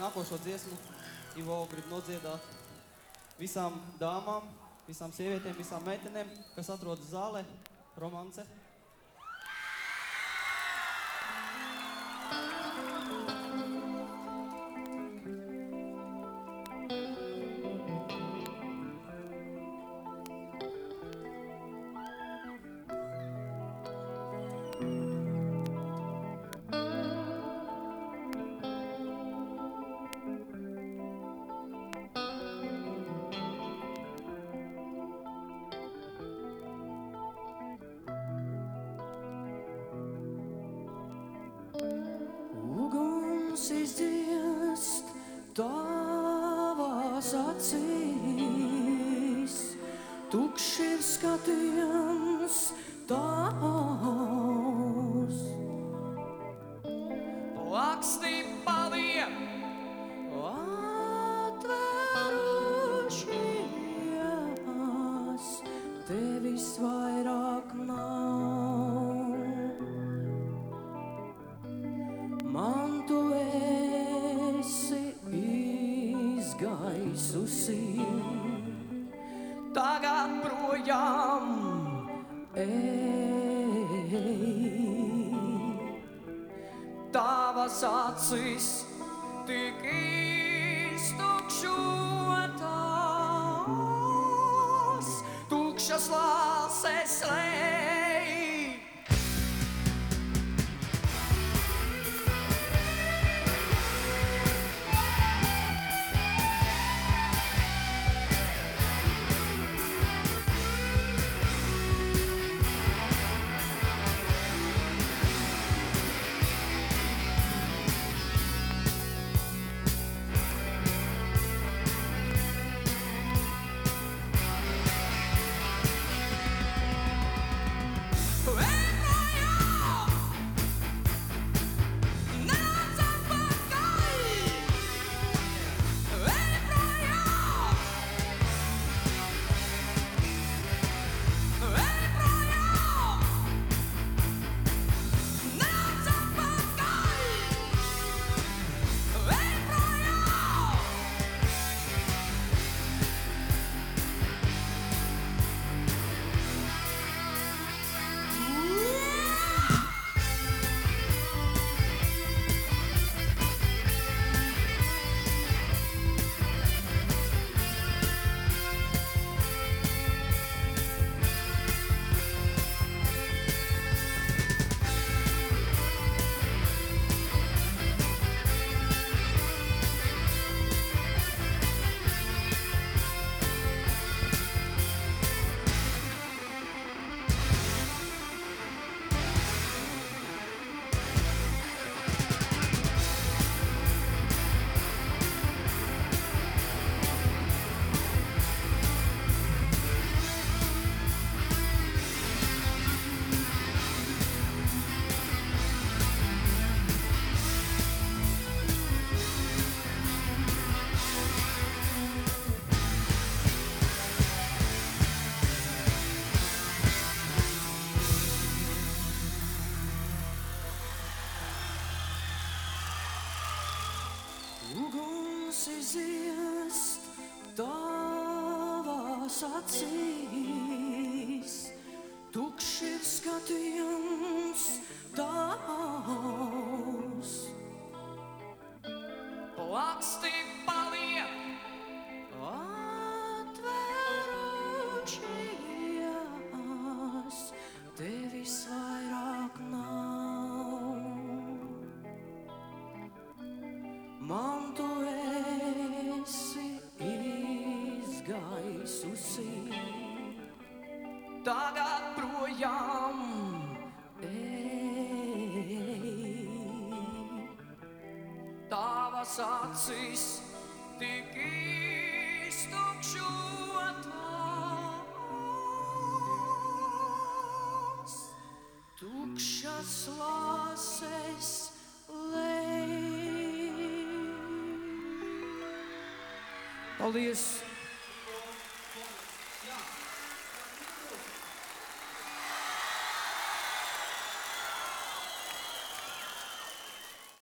nākošo dziesmu Ivo grib nodziedāt visām dāmām, visām sievietēm, visām meitenēm, kas atrodas zālē, romance. Uguns izdziest tavās acīs, tukšs ir skatījums tavs. Lakstī paliek, Atverušies, tevis vairāk izgaisusi, tagad projām. ej. Tavas acis tik iztukšotas, tukšas lāses Uguns iziest tavās acīs, tukšs ir skatījums Man tu esi izgaisusi, tagad projām. ej. Tavas acis tik iztukšotas. Tukšas lāses lej. All these